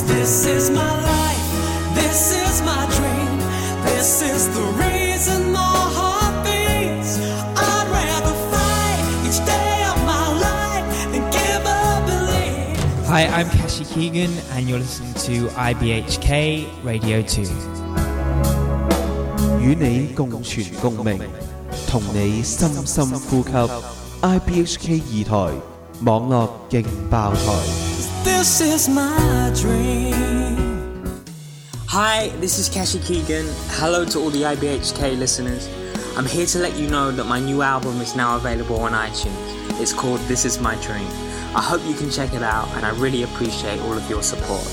this is my life, this is my dream, this is the reason my heart beats. i am rather Keegan, and you're listening to IBHK Radio Two. and leave. Hi, I'm Kashi Keegan, and you're listening to IBHK Radio 2. 與你共存共鳴，同你深深呼吸。IBHK 二台網絡勁爆台。this is my dream. Hi, this is Kashi Keegan. Hello to all the IBHK listeners. I'm here to let you know that my new album is now available on iTunes. It's called This Is My Dream. I hope you can check it out, and I really appreciate all of your support.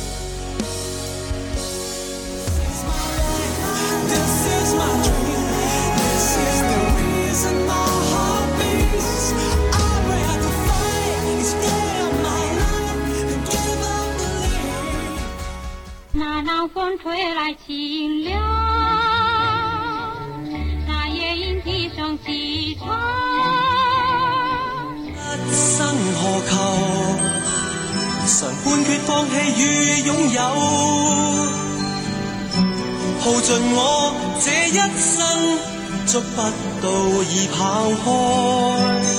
夜风吹来清凉，那夜莺啼声细唱。一生何求？常半决放弃与拥有，耗尽我这一生，捉不到已跑开。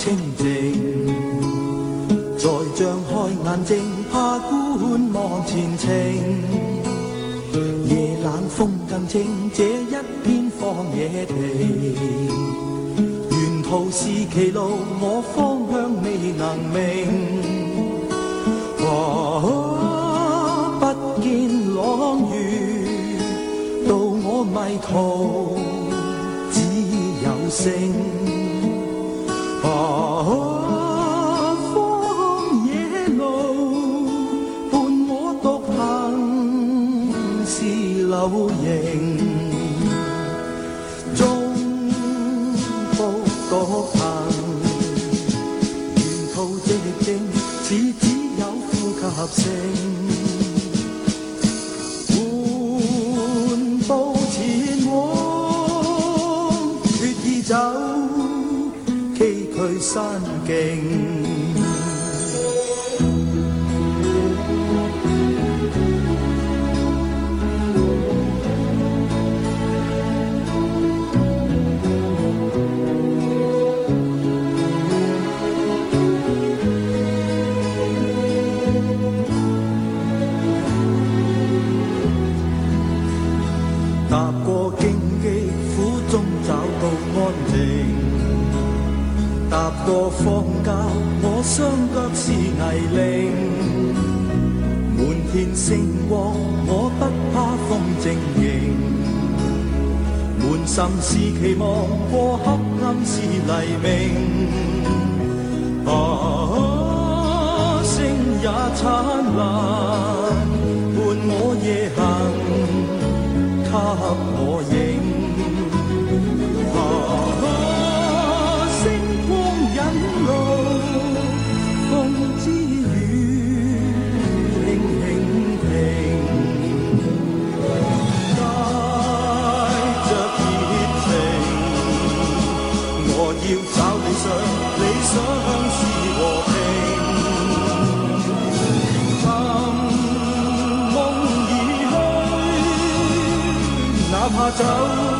天子。是期望过黑暗是黎明。throw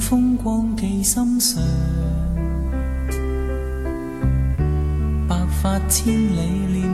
风光记心上，白发千里了。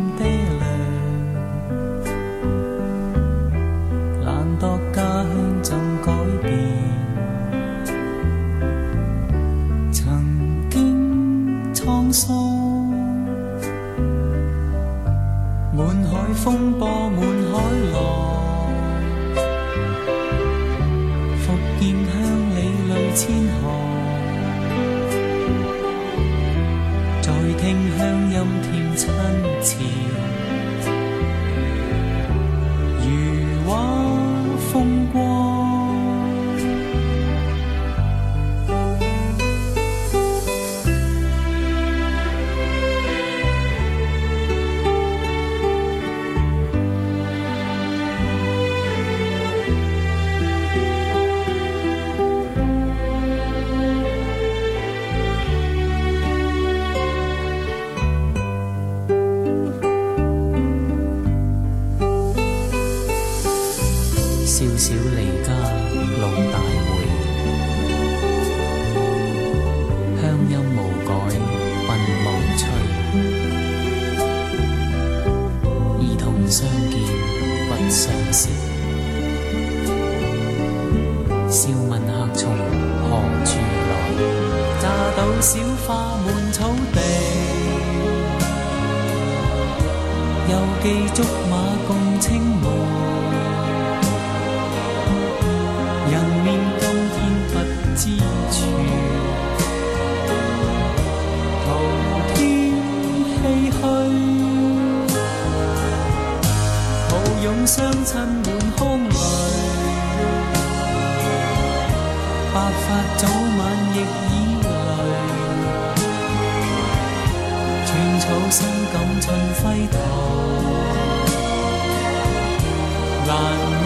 用双亲满胸泪，白发早晚亦已来，寸草心感寸挥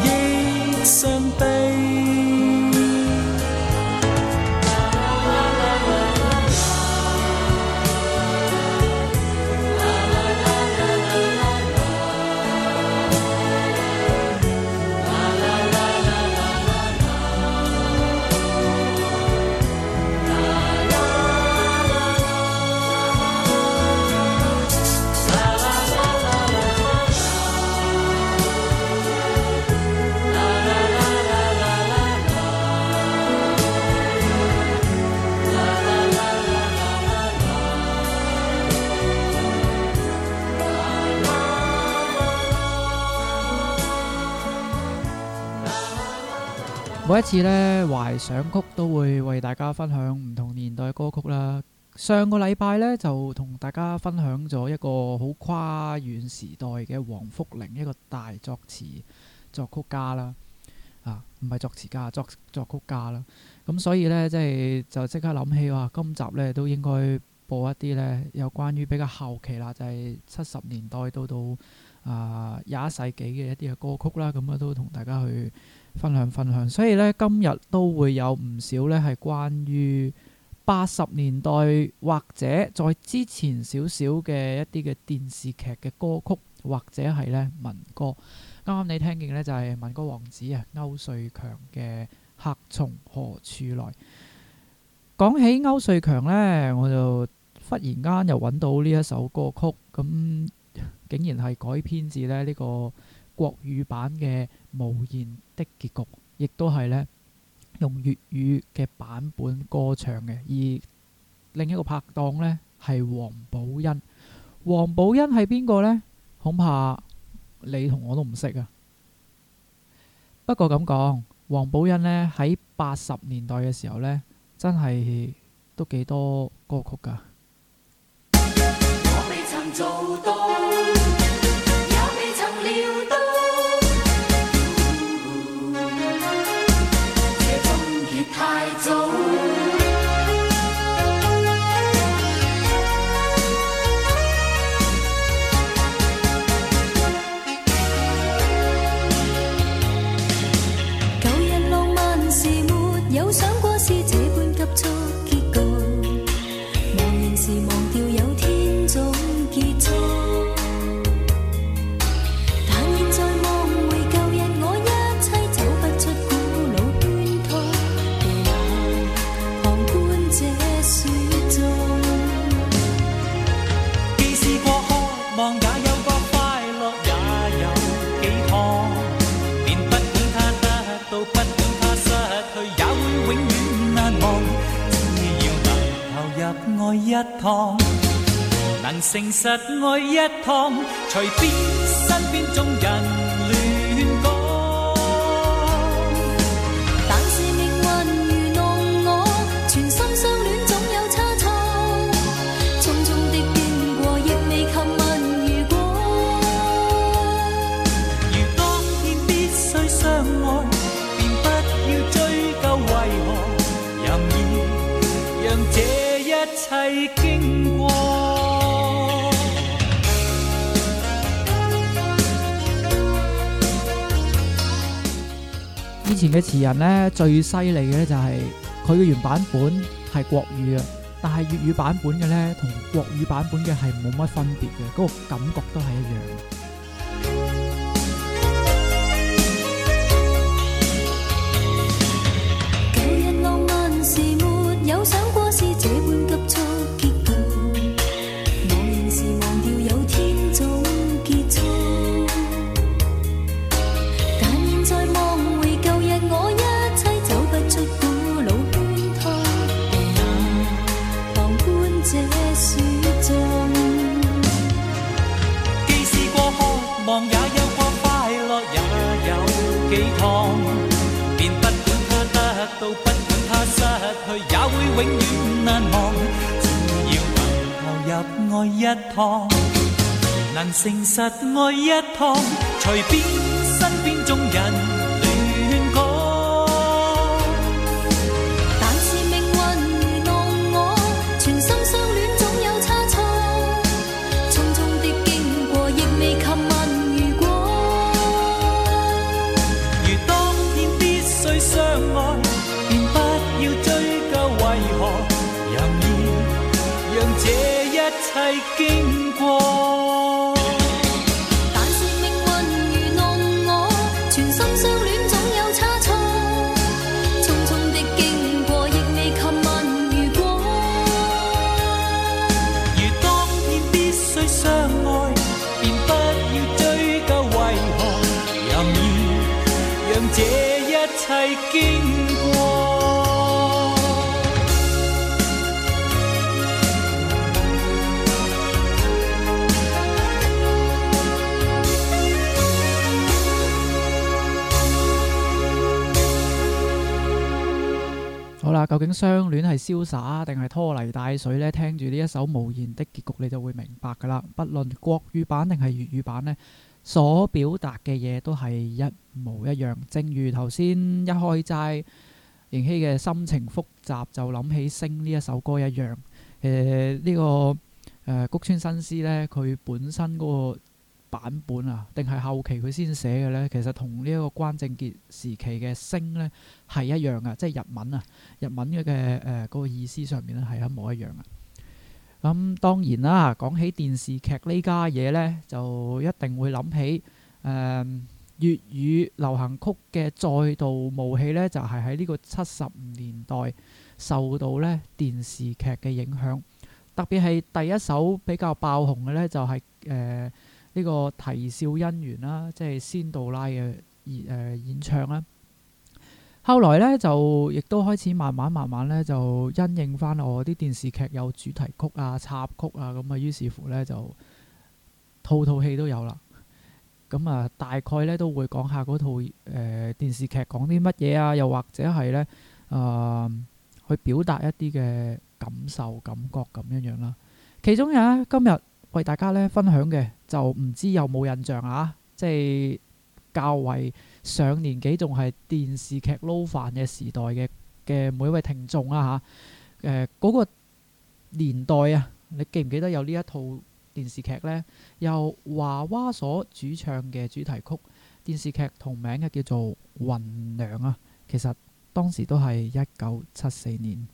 头，难忆伤悲。每一次咧怀想曲都会为大家分享唔同年代嘅歌曲啦。上个礼拜咧就同大家分享咗一个好跨远时代嘅黄福玲，一个大作词作曲家啦。啊，唔系作词家，作作曲家啦。咁所以咧即系就即刻谂起话今集咧都应该播一啲咧有关于比较后期啦，就系七十年代到到啊廿一世纪嘅一啲嘅歌曲啦。咁啊都同大家去。分享分享，所以咧今日都会有唔少咧系关于八十年代或者在之前少少嘅一啲嘅电视剧嘅歌曲，或者系咧民歌。啱啱你听见咧就系民歌王子啊，欧瑞强嘅《客从何处来》。讲起欧瑞强咧，我就忽然间又揾到呢一首歌曲，咁竟然系改编自咧呢个。国语版嘅《无言的结局》亦都系咧用粤语嘅版本歌唱嘅，而另一个拍档咧系黄宝欣。黄宝欣系边个咧？恐怕你同我都唔识啊。不过咁讲，黄宝欣咧喺八十年代嘅时候咧，真系都几多歌曲噶。爱一趟，能诚实爱一趟，随便身边众人。以前嘅词人咧，最犀利嘅咧就系佢嘅原版本系国语啊，但系粤语版本嘅咧同国语版本嘅系冇乜分别嘅，嗰个感觉都系一样。也会永远难忘，只要能投入爱一趟，能诚实爱一趟，随便身边众人。究竟相恋系潇洒定系拖泥带水咧？听住呢一首《无言的结局》，你就会明白噶啦。不论国语版定系粤语版呢，所表达嘅嘢都系一模一样。正如头先一开斋，盈希嘅心情复杂，就谂起《星》呢一首歌一样。诶，呢个诶，谷川新司呢，佢本身嗰个。版本啊，定係後期佢先寫嘅呢？其實同呢一個關正傑時期嘅《星》呢係一樣嘅，即係日文啊，日文嘅嗰個意思上面咧係一模一樣嘅。咁當然啦，講起電視劇呢家嘢呢，就一定會諗起誒粵語流行曲嘅再度冒起呢，就係喺呢個七十年代受到呢電視劇嘅影響，特別係第一首比較爆紅嘅呢，就係誒。呢個啼笑姻缘啦，即系仙杜拉嘅演演唱啦。後來咧，就亦都開始慢慢慢慢咧，就因應翻我啲電視劇有主題曲啊、插曲啊，咁啊，於是乎咧就套套戲都有啦。咁啊，大概咧都會講下嗰套誒電視劇講啲乜嘢啊，又或者係咧啊去表達一啲嘅感受、感覺咁樣樣啦。其中有今日為大家咧分享嘅。就唔知有冇印象啊？即系较为上年纪，仲系電視劇撈飯嘅時代嘅嘅每一位聽眾啊吓誒嗰個年代啊，你記唔記得有呢一套電視劇咧？由華娃所主唱嘅主題曲，電視劇同名嘅叫做《雲娘》啊。其實當時都係一九七四年。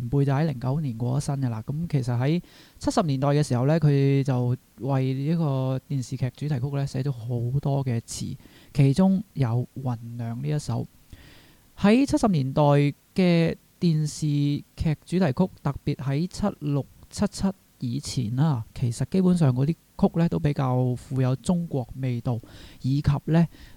前辈就喺零九年过咗身嘅啦。咁其实喺七十年代嘅时候呢，佢就为呢个电视剧主题曲呢写咗好多嘅词，其中有《云娘》呢一首喺七十年代嘅电视剧主题曲，特别喺七六七七以前啦。其实基本上嗰啲曲呢都比较富有中国味道，以及呢。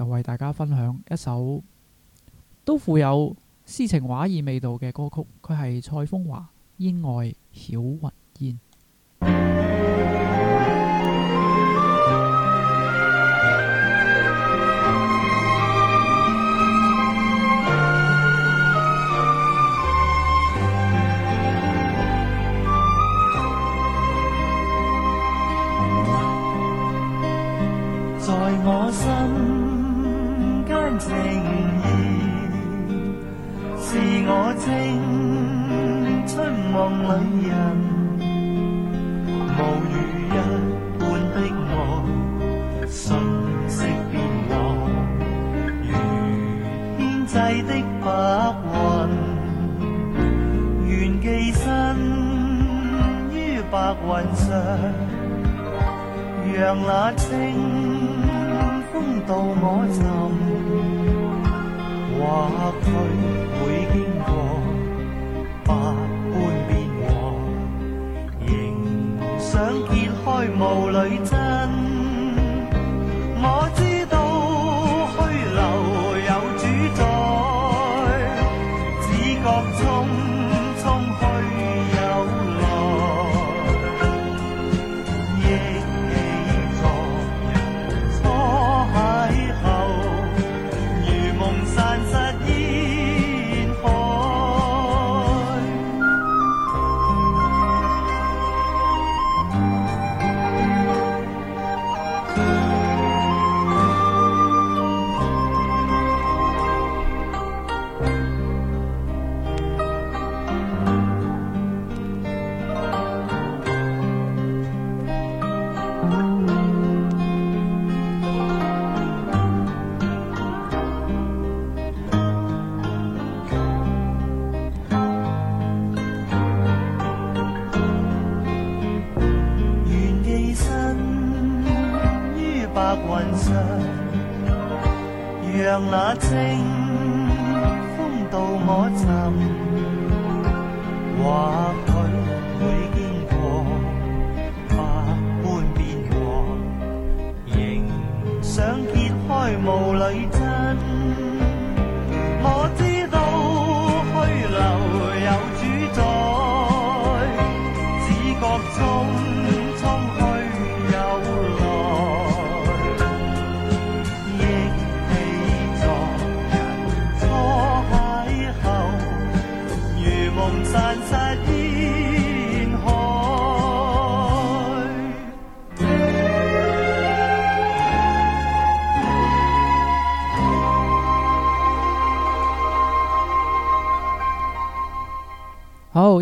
就为大家分享一首都富有诗情画意味道嘅歌曲，佢系蔡风华《烟外晓云烟》。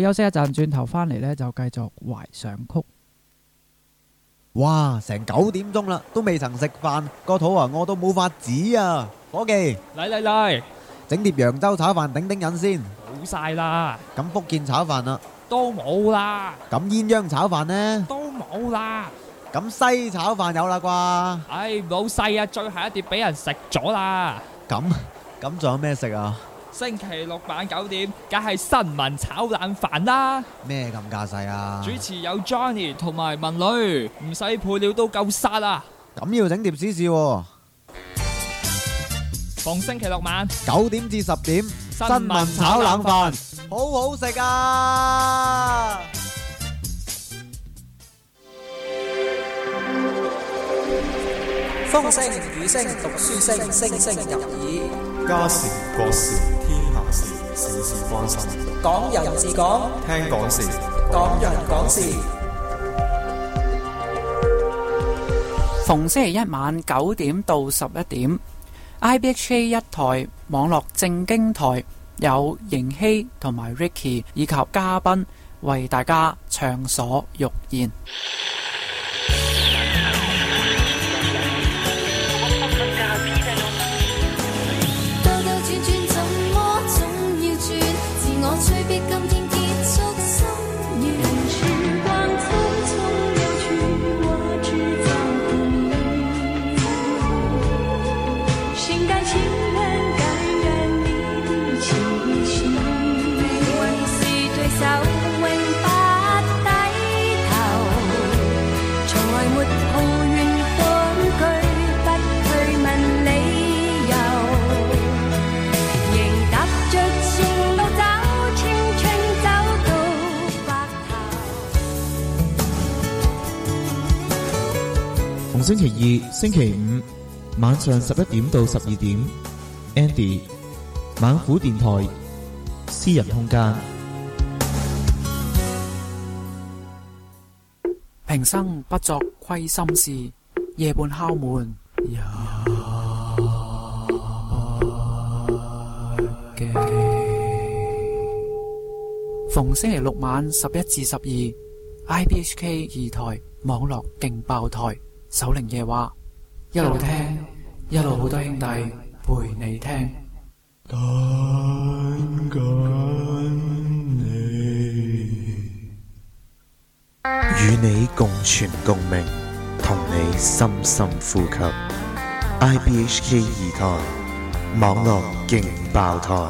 休息一阵，转头翻嚟咧就继续怀上曲。哇，成九点钟啦，都未曾食饭，个肚啊饿都冇法子啊！伙计，嚟嚟嚟，整碟扬州炒饭顶顶瘾先。冇晒啦。咁福建炒饭啊，都冇啦。咁鸳鸯炒饭呢？都冇啦。咁西炒饭有啦啩？唉，老细啊，最后一碟俾人食咗啦。咁咁仲有咩食啊？星期六晚九点，梗系新闻炒冷饭啦。咩咁架势啊？主持有 Johnny 同埋文女，唔使配料都够杀啦。咁要整碟试试。逢星期六晚九点至十点，新闻炒冷饭，好好食啊！风声雨声读书声，声声入耳。家事国事。讲人自讲，听讲事，讲人讲事。逢星期一晚九点到十一点，IBHA 一台网络正经台有盈希同埋 Ricky 以及嘉宾为大家畅所欲言。星期二、星期五晚上十一点到十二点，Andy 晚虎电台私人空间。平生不作亏心事，夜半敲门逢星期六晚十一至十二，I B H K 二台网络劲爆台。守灵夜話，一路聽，一路好多兄弟陪你聽。等緊你，與你共存共鸣，同你深深呼吸。IBHK 二台，網絡勁爆台。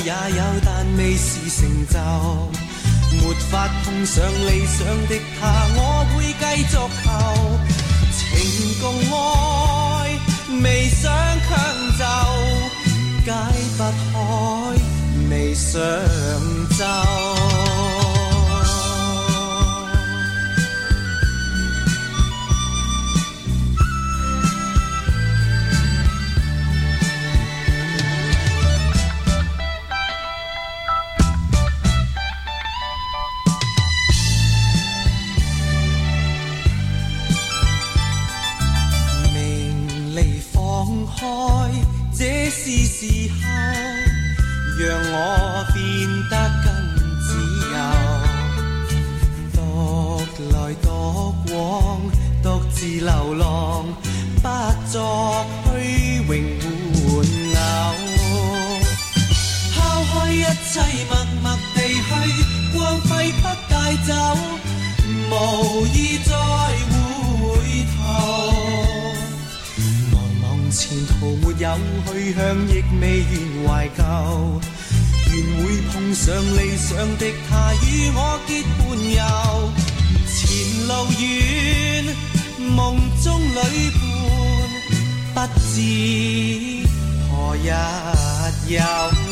也有，但未是成就，没法碰上理想的他，我会继续求情共爱，未想强就解不开，未想就。独往，独自流浪，不作虚荣玩偶。抛开一切，默默地去，光辉不带走，无意再回头。茫茫前途没有去向，亦未愿怀旧。愿会碰上理想的他，与我结伴游。前路远，梦中旅伴不知何日休。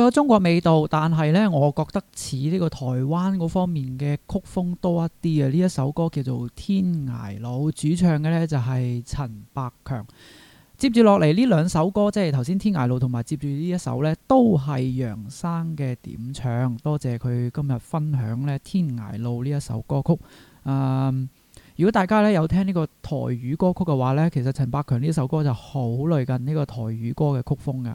有中国味道，但系咧，我觉得似呢个台湾嗰方面嘅曲风多一啲啊！呢一首歌叫做《天涯路》，主唱嘅咧就系陈百强。接住落嚟呢两首歌，即系头先《天涯路》同埋接住呢一首咧，都系杨生嘅点唱。多谢佢今日分享咧《天涯路》呢一首歌曲。嗯，如果大家咧有听呢个台语歌曲嘅话咧，其实陈百强呢首歌就好類近呢个台语歌嘅曲风噶。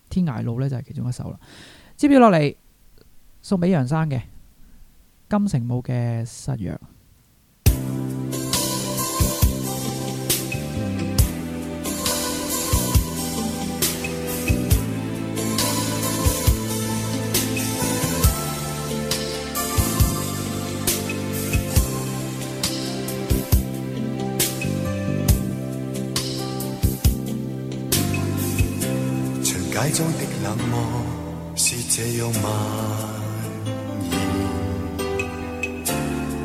天涯路咧就系其中一首啦，接票落嚟送俾杨生嘅金城武嘅失约。街中的冷漠是这样蔓延，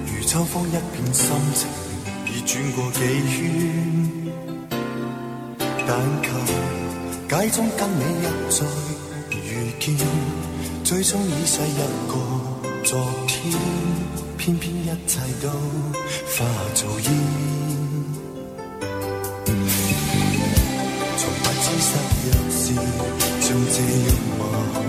如秋风一片心情已转过几圈，但求街中跟你一再遇见，最终已逝一个昨天，偏偏一切都化做烟。失若是像这浪漫。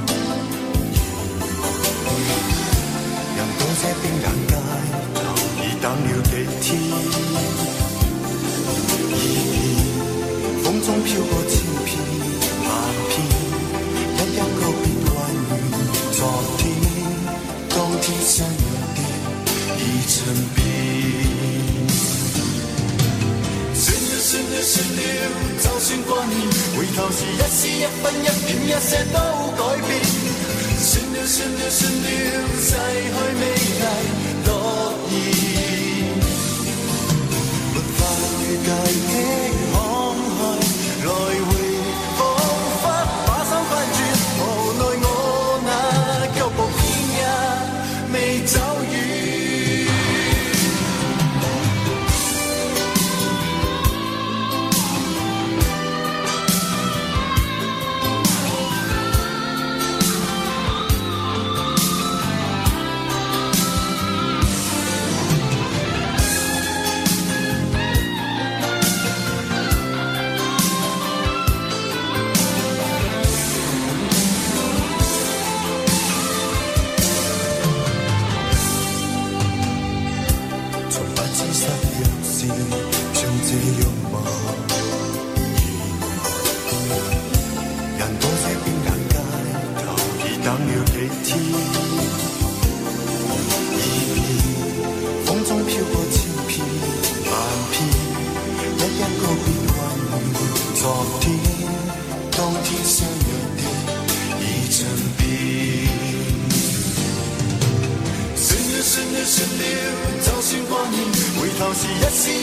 就是一丝一分一点一些都改变，算了算了算了，逝去美丽诺言，没法预计。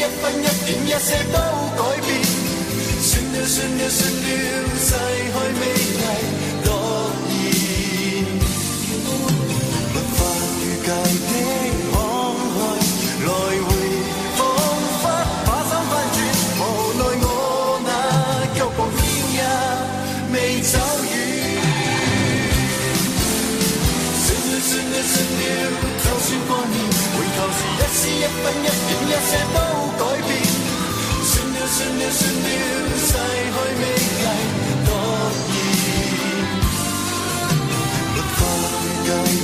一分一点一些都改变，算了算了算了，逝去美丽诺言，没法预计的慷慨来回，仿佛把心翻转，无奈我那脚步天也未走远，算了算了算了，就算挂念，回头时一丝一分一点一些。算了算了，逝去未计，多年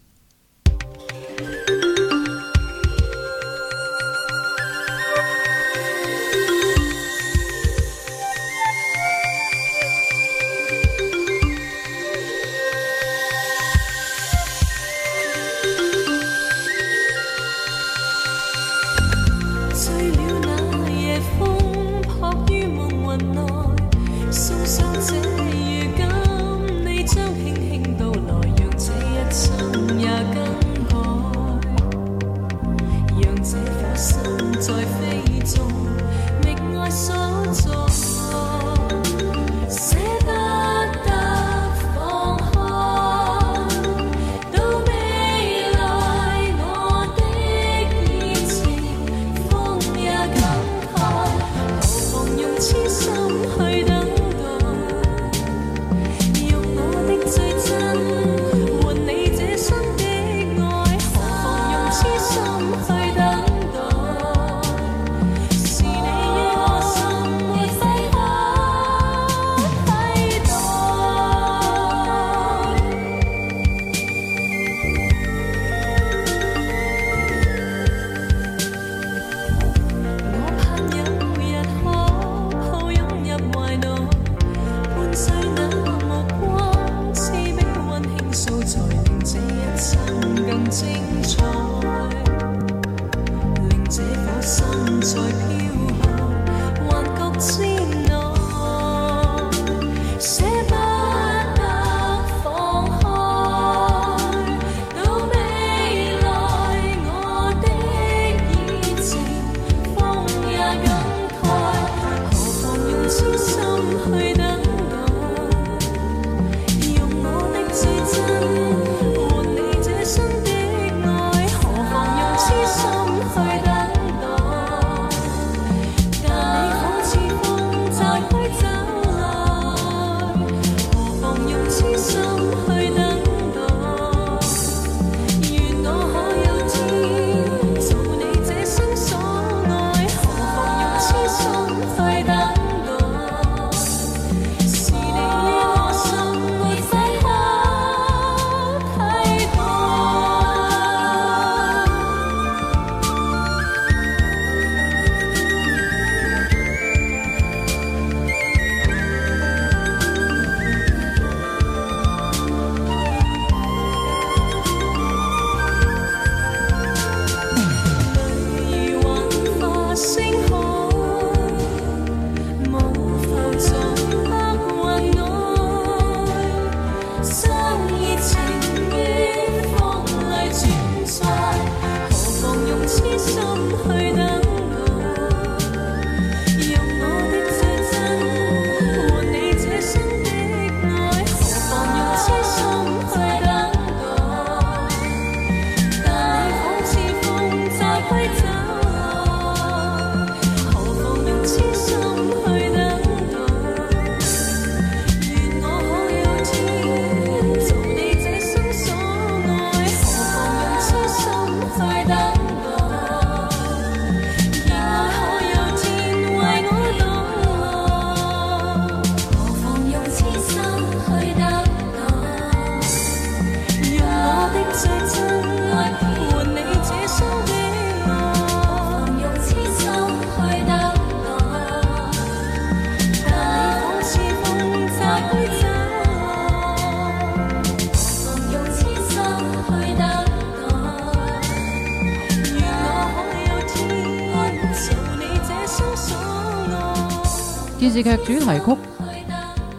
电视剧主题曲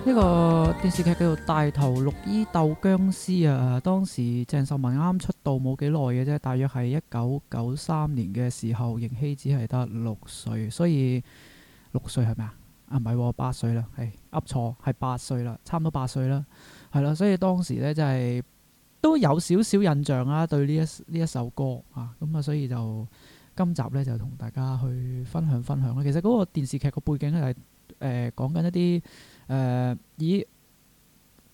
呢个电视剧叫做《大头绿衣斗僵尸》啊！当时郑秀文啱出道冇几耐嘅啫，大约系一九九三年嘅时候，盈希只系得六岁，所以六岁系咪啊？啊，唔系，八岁啦，系噏错，系八岁啦，差唔多八岁啦，系啦，所以当时咧就系都有少少印象啦，对呢一呢一首歌啊，咁啊，所以就今集咧就同大家去分享分享啦。其实嗰个电视剧個背景咧系。講緊一啲以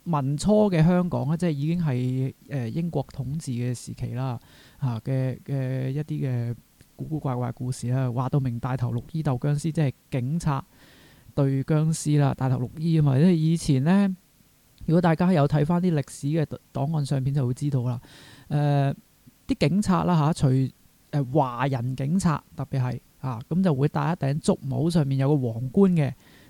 民初嘅香港咧，即係已經係英國統治嘅時期啦。嘅嘅一啲嘅古古怪怪故事啦，話到明大頭綠衣鬥僵尸即係警察對僵尸啦，大頭綠衣啊嘛。因為以前咧，如果大家有睇翻啲歷史嘅檔案相片，就會知道啦。啲警察啦除華人警察特別係啊咁就會戴一頂竹帽，上面有個皇冠嘅。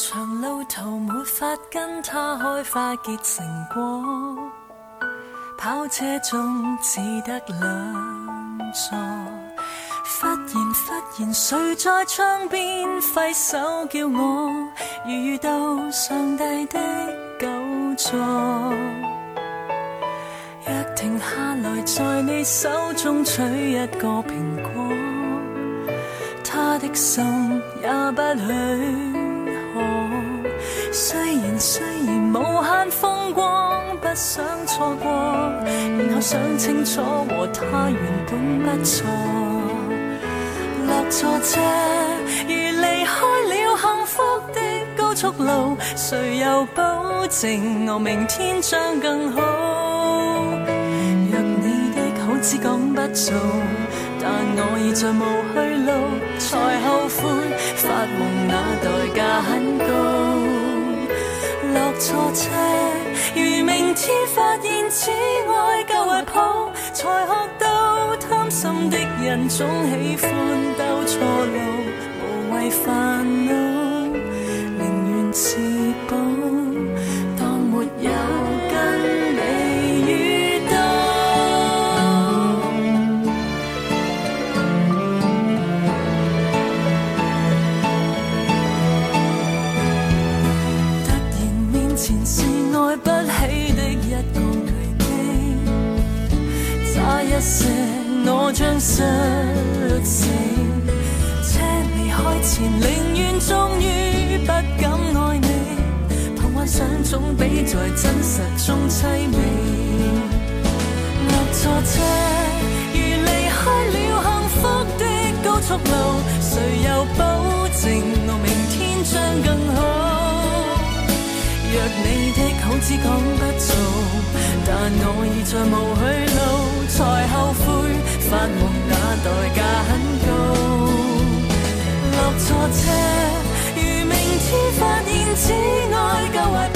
长路途没法跟他开花结成果，跑车中只得两座。忽然忽然，谁在窗边挥手叫我，遇到上帝的救助。若停下来，在你手中取一个苹果，他的心也不许。虽然虽然无限风光，不想错过，然后想清楚，和他原本不错。落错车，如离开了幸福的高速路，谁又保证我明天将更好？若你的好只讲不做，但我已在无去路，才后悔发梦那代价很高。落错车，如明天发现此爱够怀抱，才学到贪心的人总喜欢兜错路，无谓烦恼，宁愿自保。我将失死。车离开前，宁愿终于不敢爱你。梦幻想总比在真实中凄美。落错车，如离开了幸福的高速路，谁又保证我明天将更好？若你的好只讲不做，但我已在无去路。才后悔，发梦那代价很高。落错车，如明天发现只爱，够。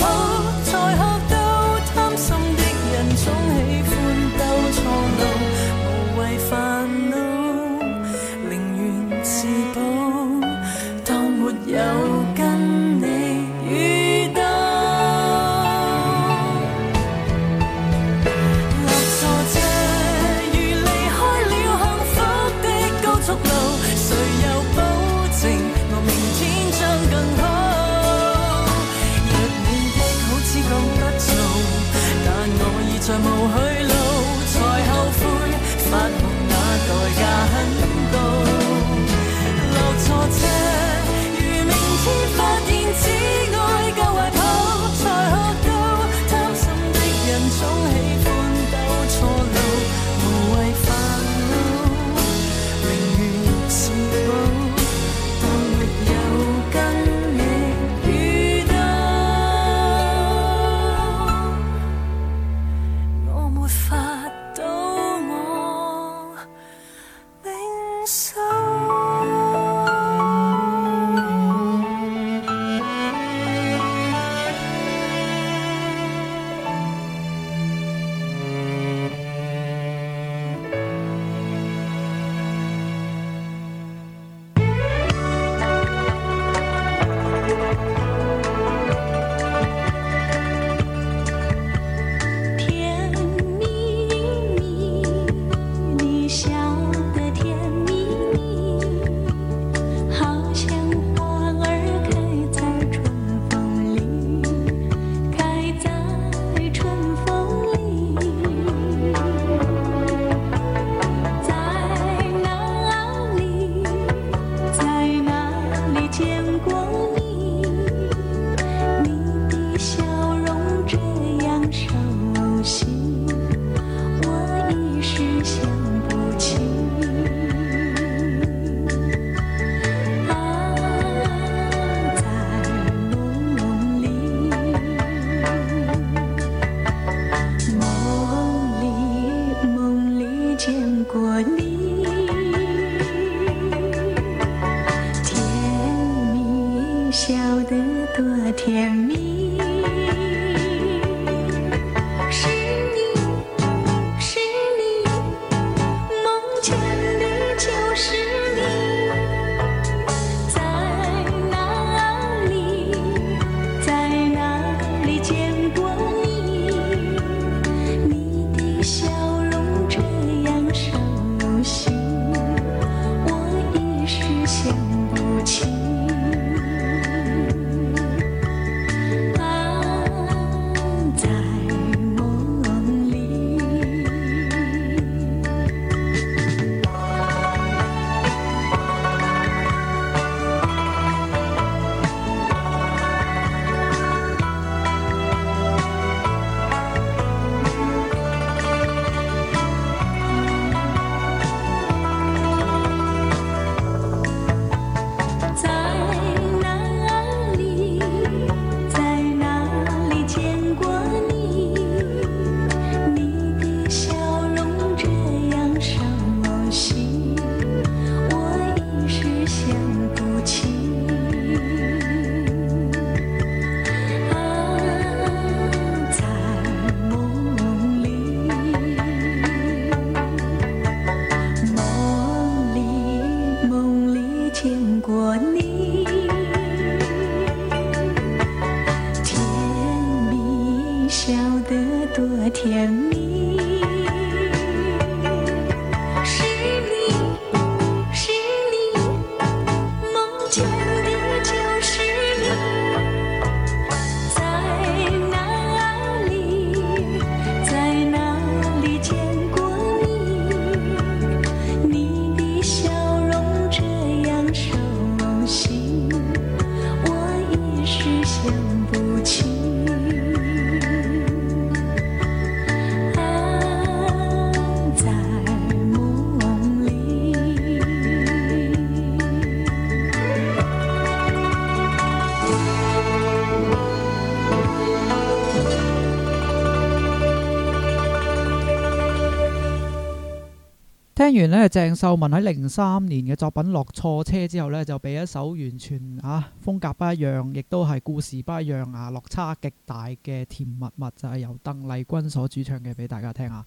听完咧，郑秀文喺零三年嘅作品《落错车》之后咧，就俾一首完全啊风格不一样，亦都系故事不一样啊，落差极大嘅甜蜜蜜，就系由邓丽君所主唱嘅，俾大家听下。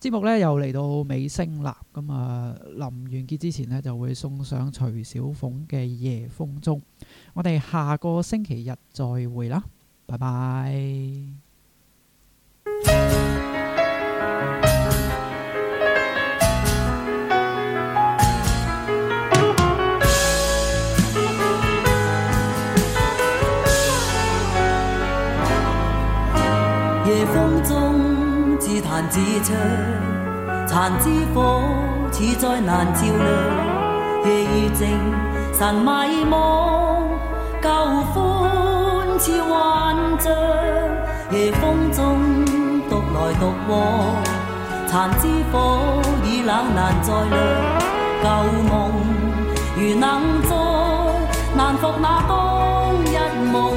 节目咧又嚟到尾声啦，咁啊临完结之前呢就会送上徐小凤嘅《夜风中》，我哋下个星期日再会啦，拜拜。自窗残之火，似再难照亮。夜已静，神迷惘，旧欢似幻象。夜风中独来独往，残之火已冷，难再亮。旧梦如能再，难复那当日梦。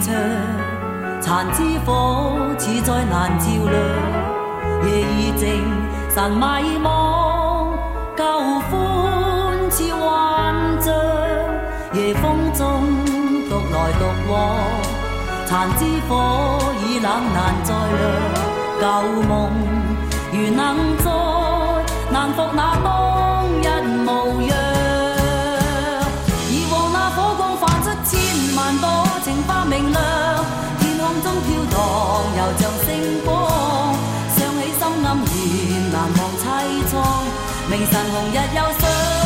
长残枝火，似再难照亮。夜已静，神迷惘，旧欢似幻象。夜风中，独来独往，残枝火已冷，难再亮。旧梦如能再，难复那。难忘凄怆，明晨红日又上。